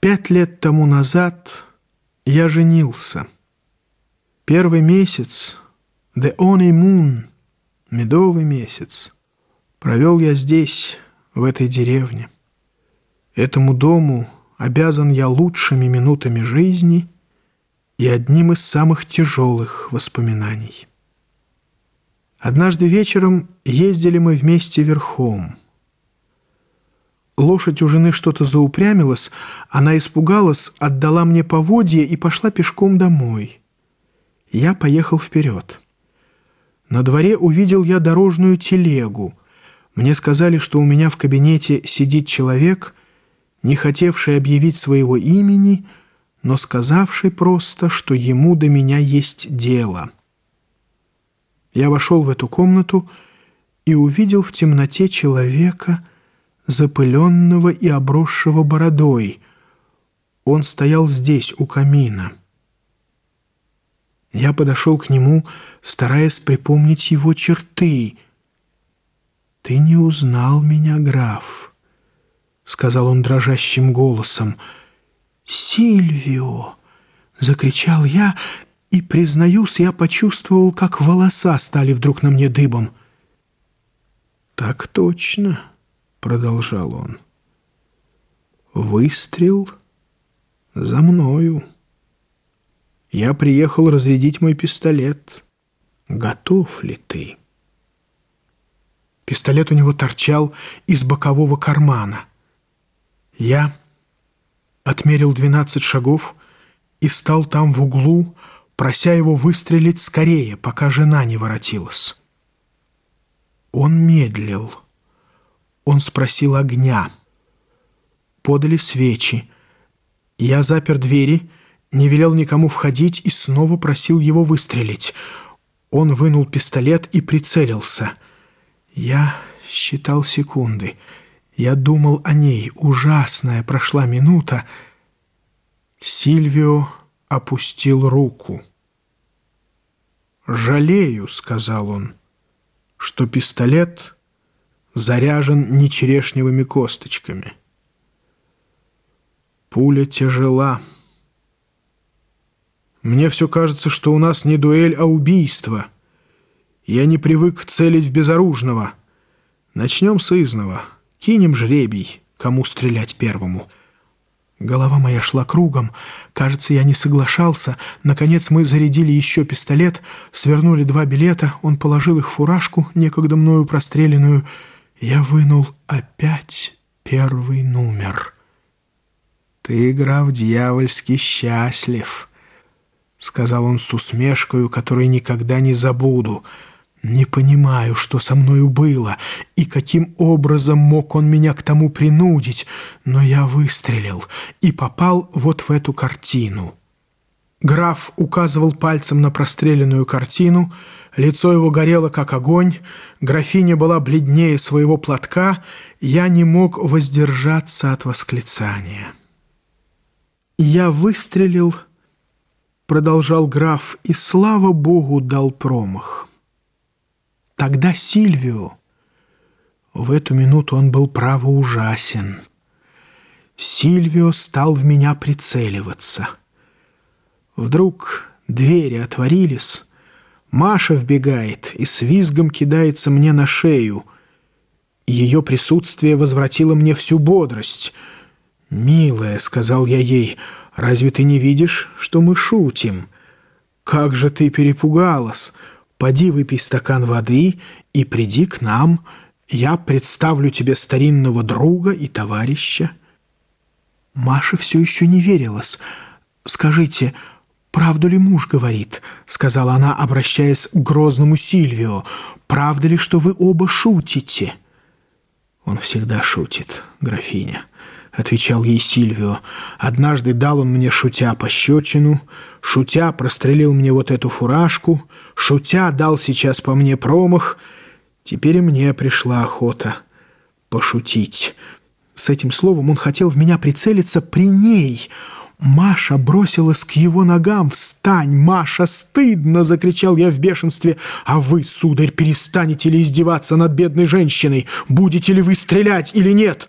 Пять лет тому назад я женился. Первый месяц, the only moon, медовый месяц, провел я здесь, в этой деревне. Этому дому обязан я лучшими минутами жизни и одним из самых тяжелых воспоминаний. Однажды вечером ездили мы вместе верхом – Лошадь у жены что-то заупрямилась, она испугалась, отдала мне поводья и пошла пешком домой. Я поехал вперед. На дворе увидел я дорожную телегу. Мне сказали, что у меня в кабинете сидит человек, не хотевший объявить своего имени, но сказавший просто, что ему до меня есть дело. Я вошел в эту комнату и увидел в темноте человека, запыленного и обросшего бородой. Он стоял здесь, у камина. Я подошел к нему, стараясь припомнить его черты. «Ты не узнал меня, граф», — сказал он дрожащим голосом. «Сильвио!» — закричал я, и, признаюсь, я почувствовал, как волоса стали вдруг на мне дыбом. «Так точно», — продолжал он. «Выстрел за мною. Я приехал разрядить мой пистолет. Готов ли ты?» Пистолет у него торчал из бокового кармана. Я отмерил двенадцать шагов и стал там в углу, прося его выстрелить скорее, пока жена не воротилась. Он медлил. Он спросил огня. Подали свечи. Я запер двери, не велел никому входить и снова просил его выстрелить. Он вынул пистолет и прицелился. Я считал секунды. Я думал о ней. Ужасная прошла минута. Сильвио опустил руку. «Жалею», — сказал он, — «что пистолет заряжен не черешневыми косточками. Пуля тяжела. Мне все кажется, что у нас не дуэль, а убийство. Я не привык целить в безоружного. Начнем с изного. Кинем жребий, кому стрелять первому. Голова моя шла кругом. Кажется, я не соглашался. Наконец мы зарядили еще пистолет, свернули два билета, он положил их в фуражку, некогда мною простреленную, я вынул опять первый номер. «Ты, граф, дьявольски счастлив», — сказал он с усмешкой, которой никогда не забуду. «Не понимаю, что со мною было, и каким образом мог он меня к тому принудить, но я выстрелил и попал вот в эту картину». Граф указывал пальцем на простреленную картину — Лицо его горело, как огонь, графиня была бледнее своего платка, я не мог воздержаться от восклицания. «Я выстрелил», — продолжал граф, — «и, слава богу, дал промах». Тогда Сильвио, в эту минуту он был право ужасен, Сильвио стал в меня прицеливаться. Вдруг двери отворились, Маша вбегает и с визгом кидается мне на шею. Ее присутствие возвратило мне всю бодрость. «Милая», — сказал я ей, — «разве ты не видишь, что мы шутим? Как же ты перепугалась! Поди выпей стакан воды и приди к нам. Я представлю тебе старинного друга и товарища». Маша все еще не верилась. «Скажите, — «Правду ли муж говорит?» — сказала она, обращаясь к грозному Сильвио. «Правда ли, что вы оба шутите?» «Он всегда шутит, графиня», — отвечал ей Сильвио. «Однажды дал он мне, шутя, пощечину, шутя прострелил мне вот эту фуражку, шутя дал сейчас по мне промах. Теперь и мне пришла охота пошутить». С этим словом он хотел в меня прицелиться при ней — Маша бросилась к его ногам. «Встань, Маша, стыдно!» — закричал я в бешенстве. «А вы, сударь, перестанете ли издеваться над бедной женщиной? Будете ли вы стрелять или нет?»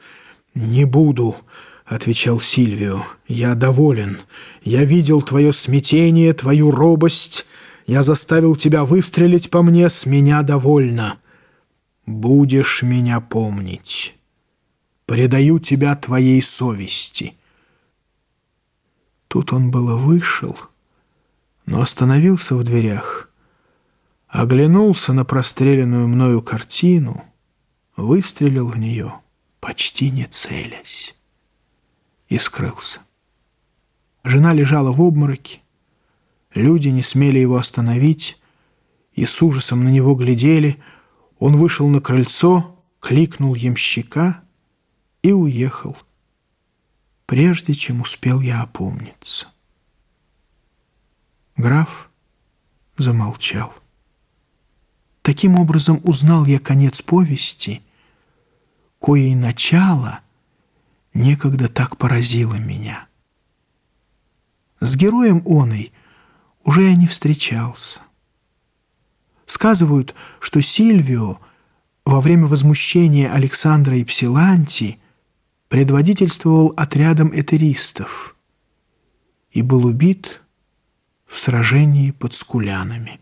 «Не буду», — отвечал Сильвио. «Я доволен. Я видел твое смятение, твою робость. Я заставил тебя выстрелить по мне, с меня довольно. Будешь меня помнить. Предаю тебя твоей совести». Тут он было вышел, но остановился в дверях, оглянулся на простреленную мною картину, выстрелил в нее, почти не целясь и скрылся. Жена лежала в обмороке. Люди не смели его остановить и с ужасом на него глядели. Он вышел на крыльцо, кликнул ямщика и уехал, прежде чем успел я опомниться. Граф замолчал. Таким образом узнал я конец повести, коей начало — некогда так поразило меня. С героем оной уже я не встречался. Сказывают, что Сильвио во время возмущения Александра и Псиланти предводительствовал отрядом этеристов и был убит в сражении под Скулянами.